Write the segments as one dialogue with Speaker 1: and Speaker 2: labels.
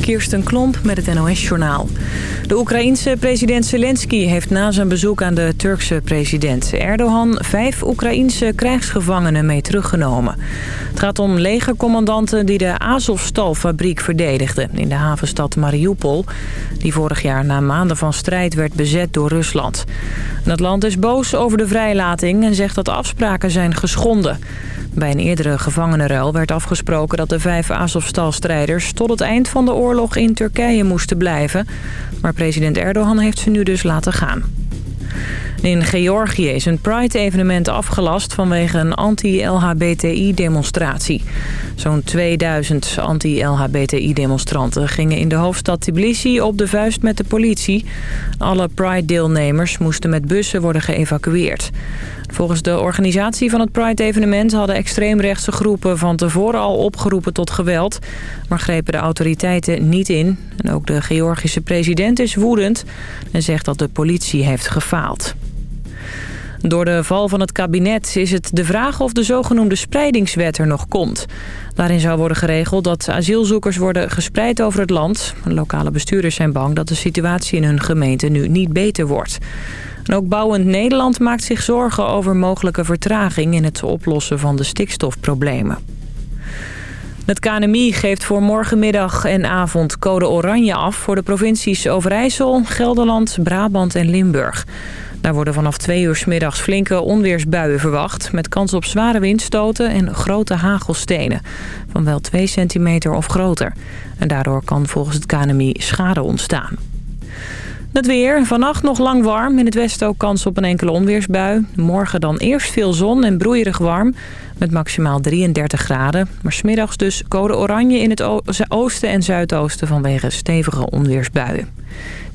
Speaker 1: Kirsten Klomp met het NOS-journaal. De Oekraïense president Zelensky heeft na zijn bezoek aan de Turkse president Erdogan... vijf Oekraïense krijgsgevangenen mee teruggenomen. Het gaat om legercommandanten die de Azovstal-fabriek verdedigden... in de havenstad Mariupol, die vorig jaar na maanden van strijd werd bezet door Rusland. Het land is boos over de vrijlating en zegt dat afspraken zijn geschonden... Bij een eerdere gevangenenruil werd afgesproken dat de vijf Azovstal-strijders... tot het eind van de oorlog in Turkije moesten blijven. Maar president Erdogan heeft ze nu dus laten gaan. In Georgië is een Pride-evenement afgelast vanwege een anti-LHBTI-demonstratie. Zo'n 2000 anti-LHBTI-demonstranten gingen in de hoofdstad Tbilisi op de vuist met de politie. Alle Pride-deelnemers moesten met bussen worden geëvacueerd. Volgens de organisatie van het Pride-evenement hadden extreemrechtse groepen van tevoren al opgeroepen tot geweld, maar grepen de autoriteiten niet in. En ook de Georgische president is woedend en zegt dat de politie heeft gefaald. Door de val van het kabinet is het de vraag of de zogenoemde spreidingswet er nog komt. Daarin zou worden geregeld dat asielzoekers worden gespreid over het land. Lokale bestuurders zijn bang dat de situatie in hun gemeente nu niet beter wordt. En ook Bouwend Nederland maakt zich zorgen over mogelijke vertraging in het oplossen van de stikstofproblemen. Het KNMI geeft voor morgenmiddag en avond code oranje af voor de provincies Overijssel, Gelderland, Brabant en Limburg. Daar worden vanaf twee uur s middags flinke onweersbuien verwacht... met kans op zware windstoten en grote hagelstenen. Van wel 2 centimeter of groter. En daardoor kan volgens het KNMI schade ontstaan. Het weer. Vannacht nog lang warm. In het westen ook kans op een enkele onweersbui. Morgen dan eerst veel zon en broeierig warm. Met maximaal 33 graden. Maar smiddags dus code oranje in het oosten en zuidoosten vanwege stevige onweersbuien.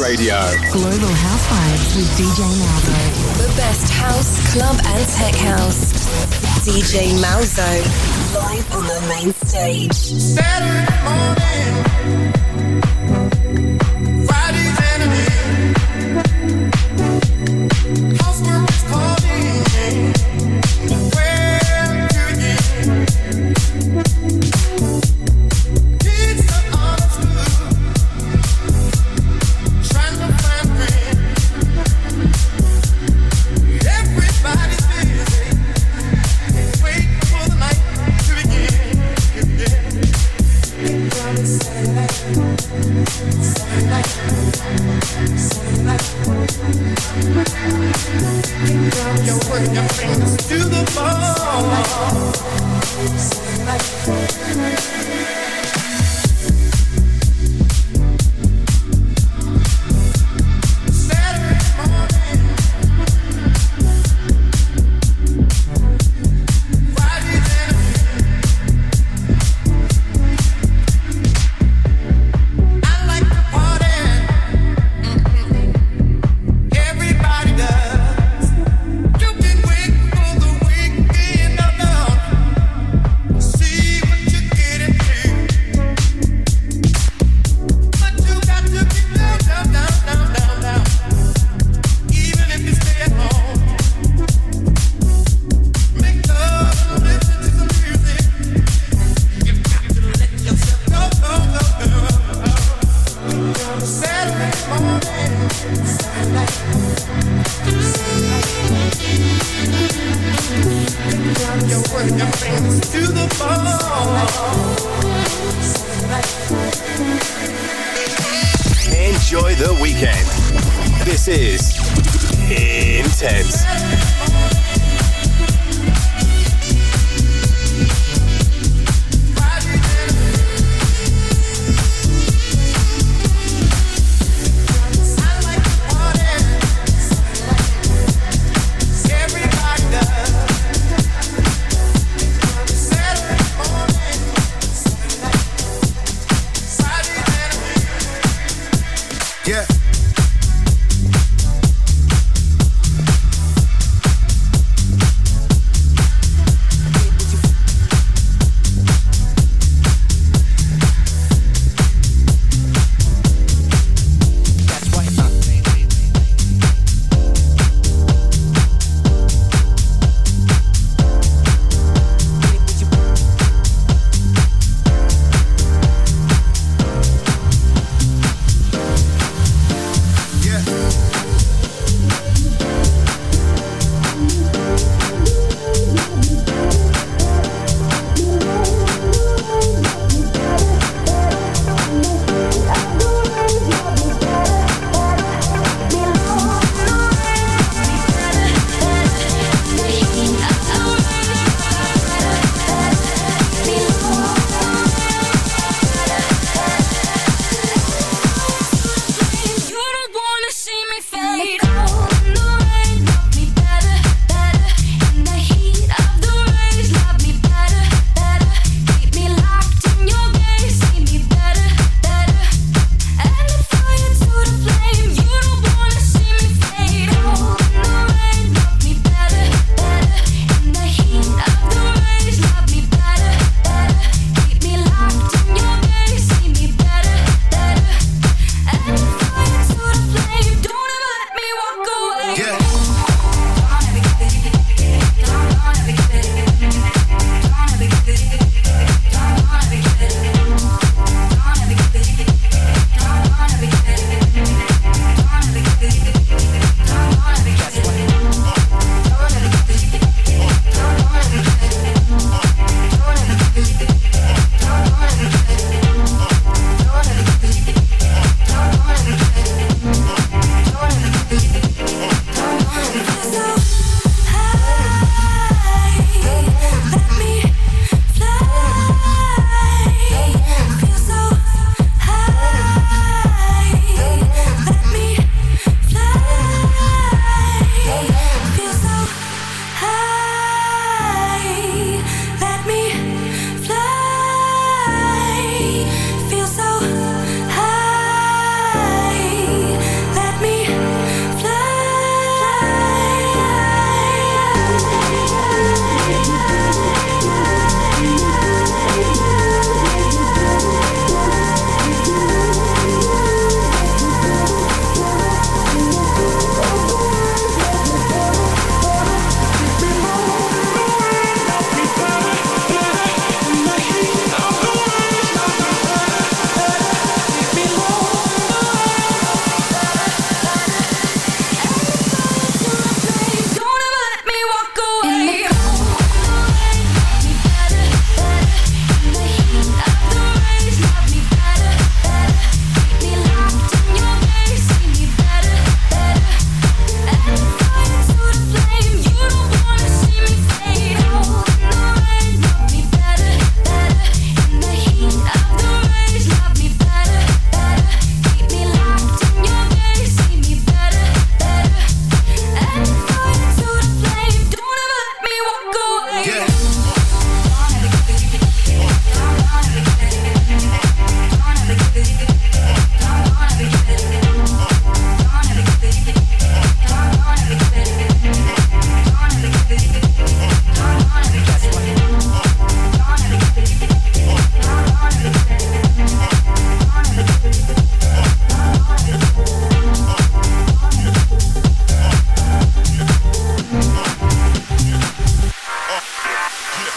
Speaker 2: Radio.
Speaker 3: Global House Vibes with DJ Malzo.
Speaker 4: The best house, club, and tech house. DJ Malzo. Live on the main stage.
Speaker 5: Saturday morning.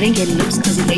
Speaker 6: didn't get loose because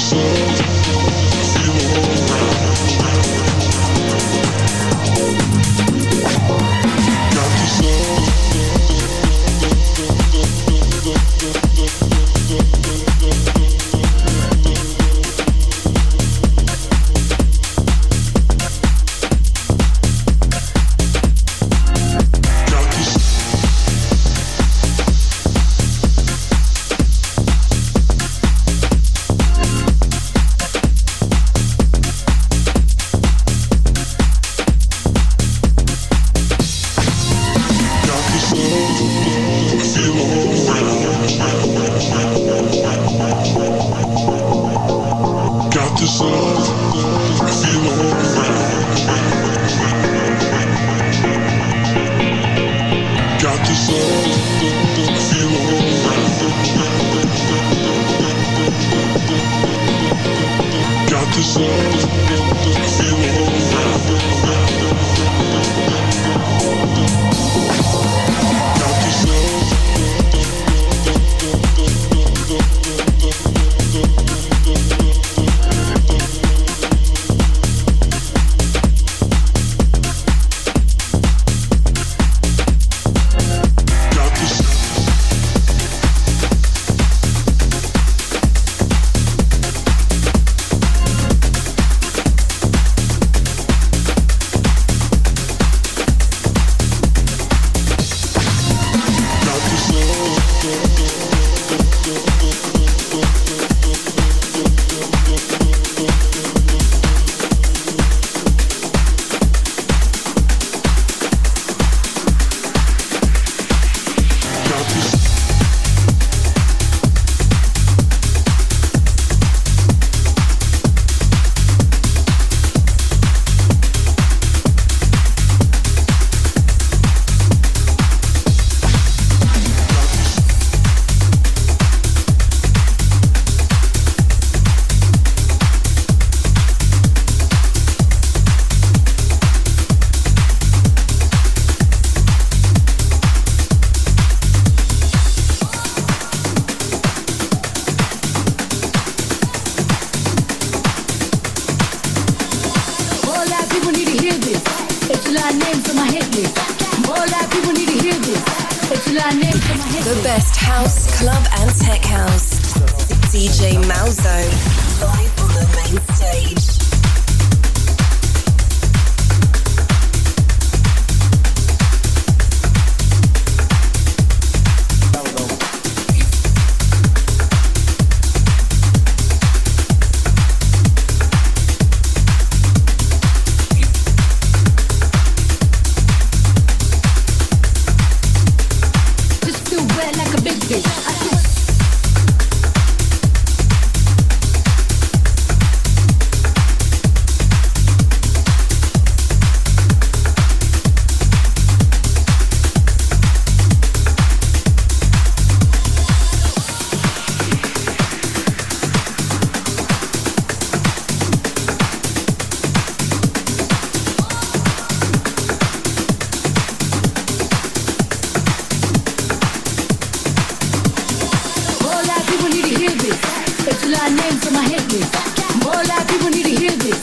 Speaker 6: patient. lot of names on my hit
Speaker 7: list. More like people need to hear
Speaker 8: this.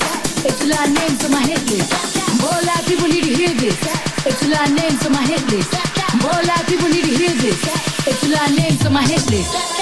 Speaker 8: It's a lot
Speaker 9: of names on my hit list. More like people need to hear this. It's a lot of names on my hit list. More like people need to hear this. It's a lot of names on my hit list.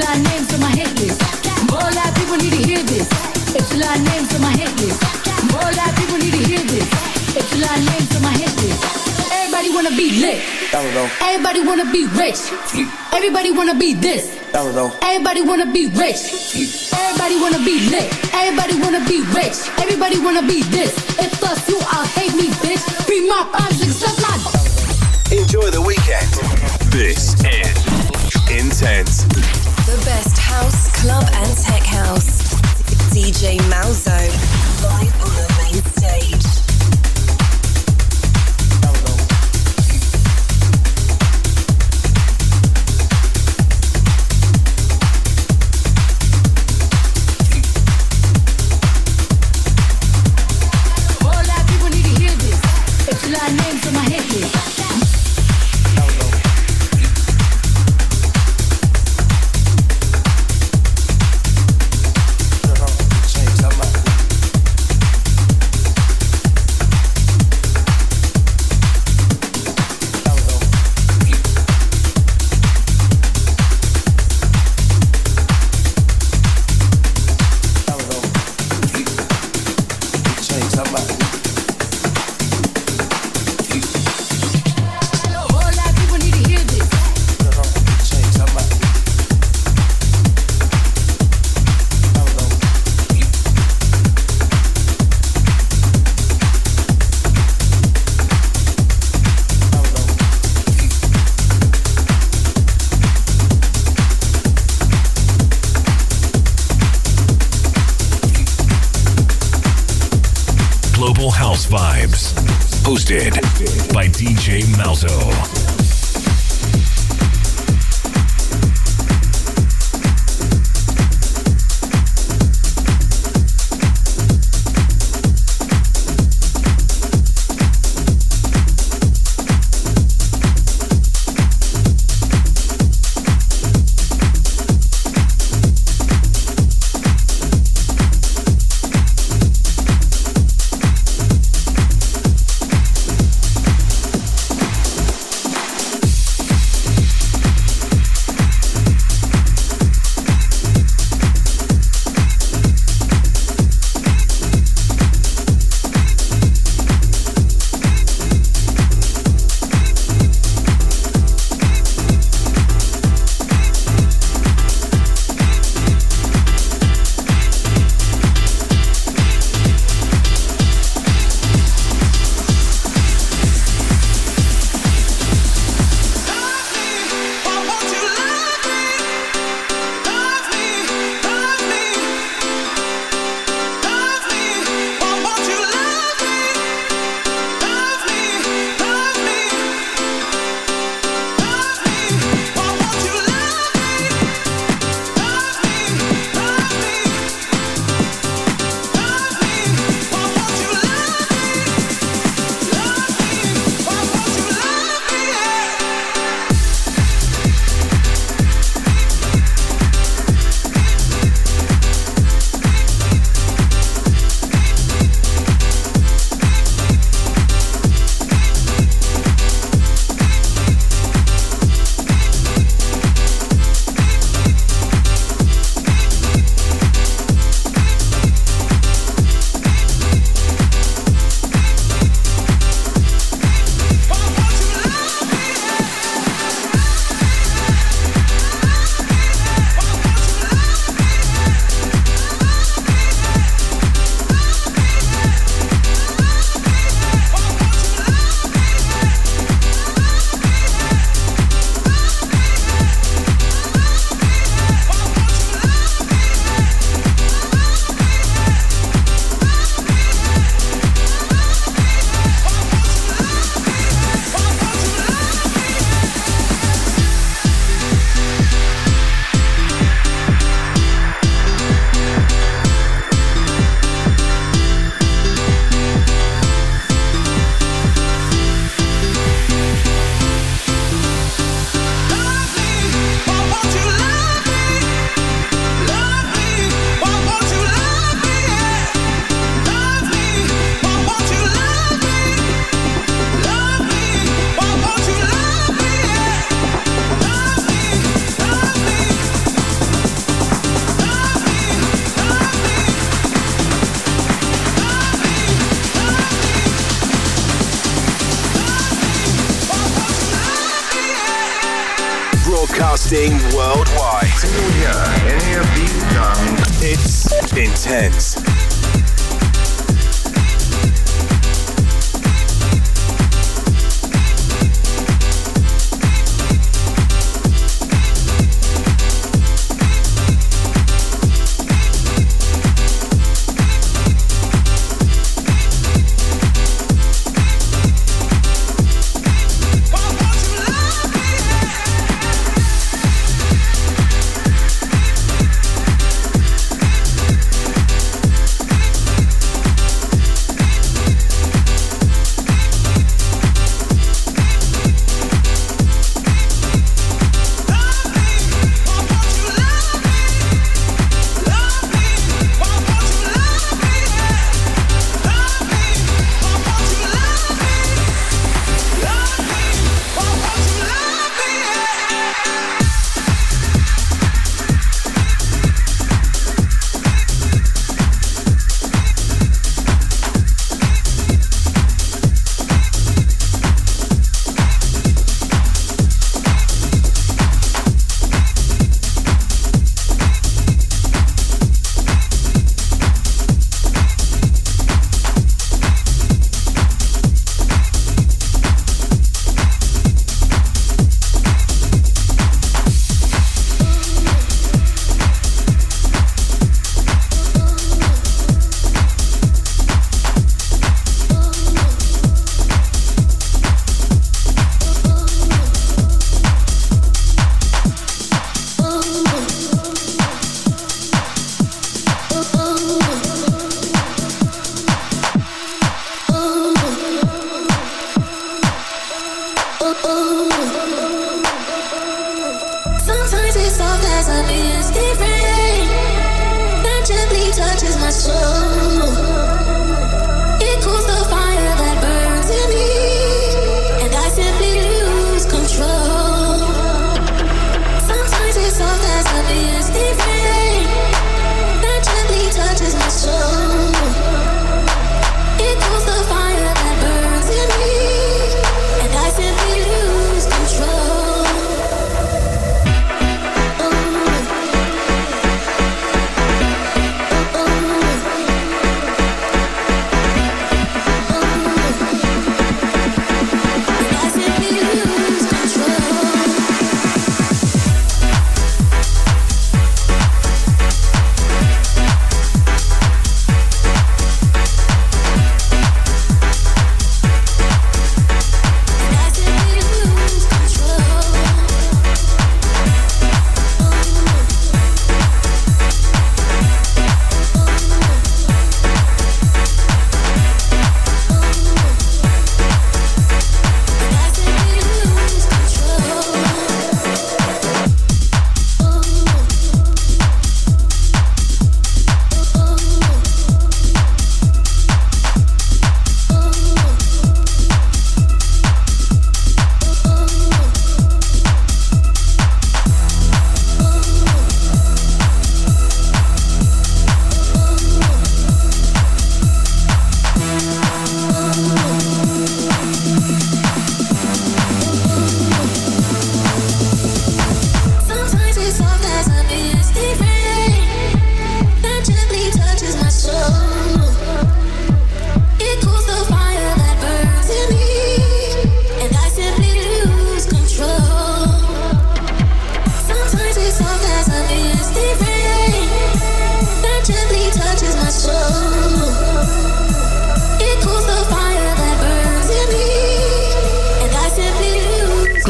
Speaker 9: My Everybody wanna be lit. Everybody wanna be rich. Everybody wanna be this. Everybody wanna be rich. Everybody wanna be lit. Everybody wanna be rich.
Speaker 3: Everybody wanna be this. If us, you all hate me, bitch. Be my eyes, accept my.
Speaker 10: Enjoy the weekend. This is presents The
Speaker 3: Best House,
Speaker 11: Club and Tech House. DJ Malzo. Live hosted by DJ
Speaker 12: Malzo.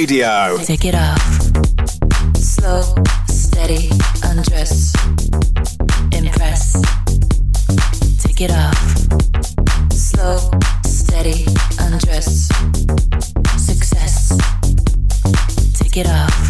Speaker 3: Radio. Take it off. Slow, steady, undress. Impress. Take it off. Slow, steady, undress. Success. Take it off.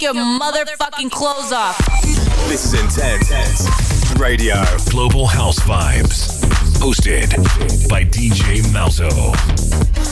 Speaker 13: Fucking clothes off.
Speaker 2: This is Intense Radio.
Speaker 14: Global House Vibes. Hosted by DJ Malzo.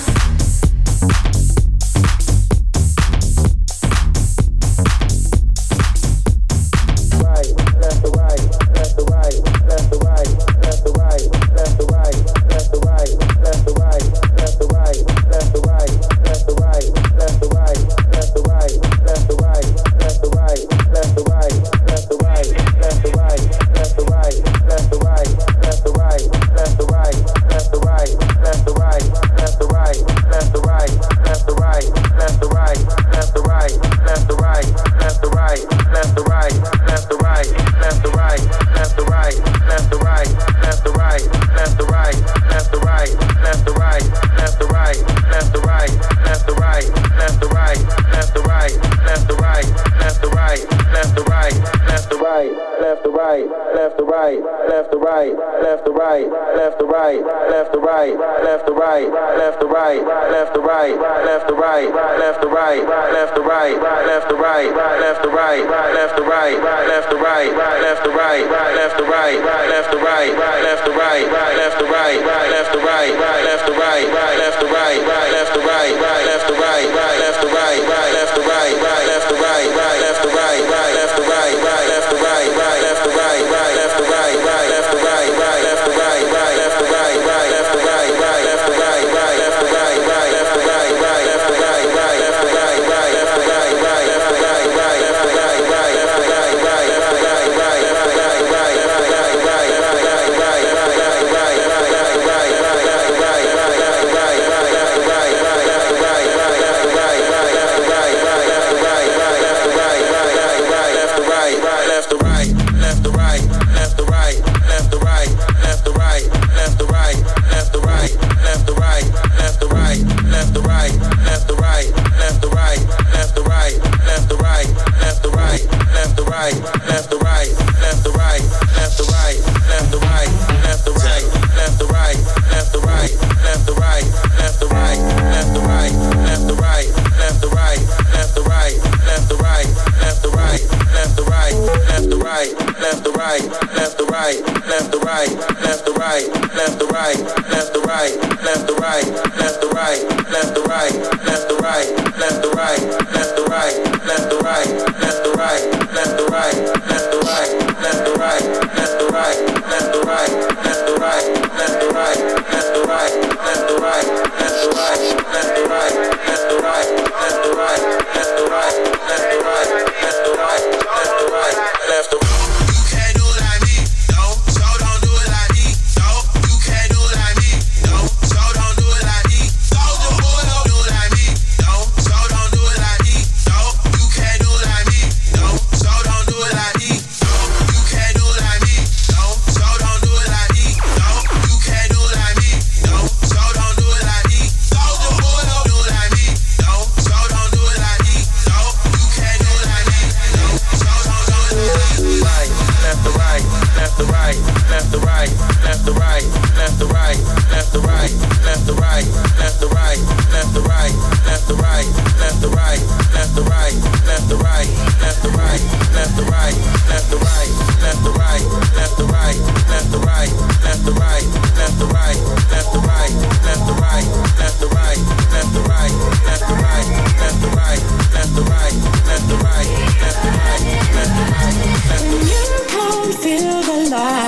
Speaker 2: alive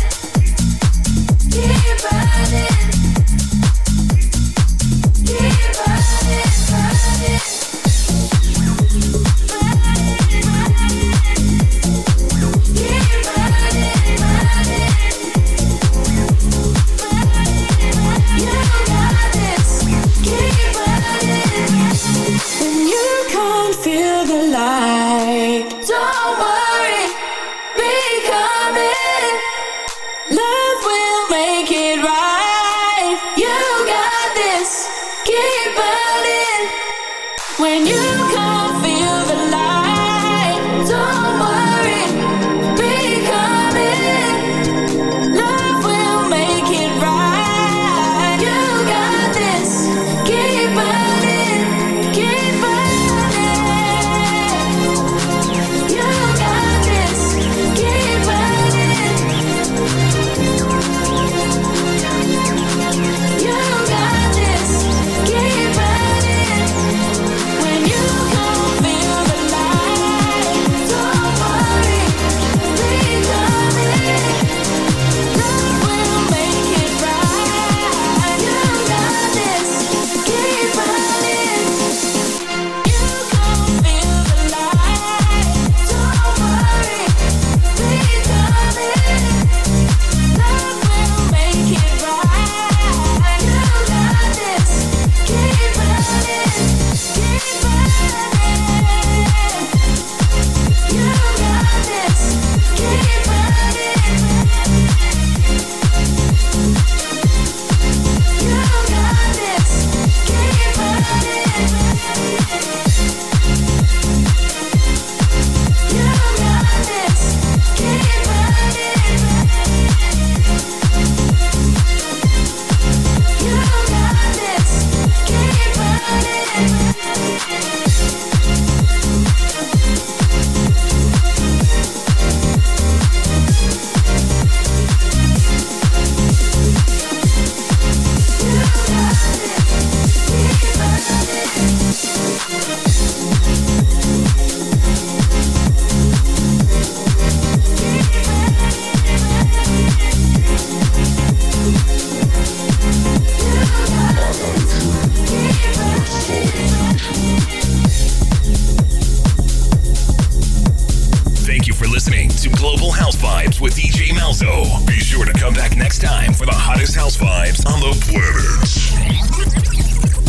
Speaker 14: listening to Global House Vibes with DJ Malzo. Be sure to come back next time for the hottest house vibes on the planet.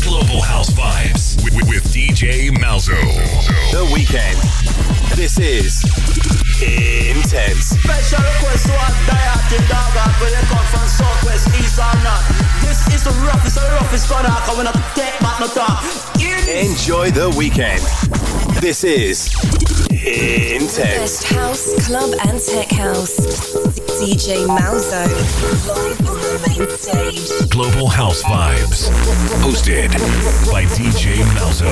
Speaker 14: Global House Vibes with, with, with DJ Malzo.
Speaker 2: The weekend. This is intense.
Speaker 15: Special request to our dieting dog out when they come from Southwest, East or not? This is the roughest, the roughest gun out coming up to take back no talk.
Speaker 2: Enjoy the weekend. This is Eh, intense.
Speaker 4: Best house, club, and tech house. DJ Malzo. Live on the main stage.
Speaker 14: Global House Vibes. Hosted by DJ Malzo.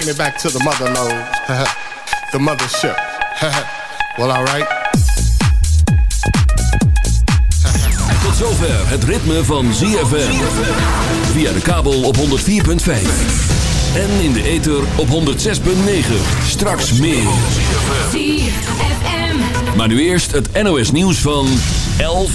Speaker 16: Taking it back to the mother lode. the mothership. well, alright.
Speaker 17: Tot zover het ritme van ZFM. Via de kabel op 104.5. En in de ether op 106.9. Straks meer. Maar nu eerst het NOS nieuws van 11.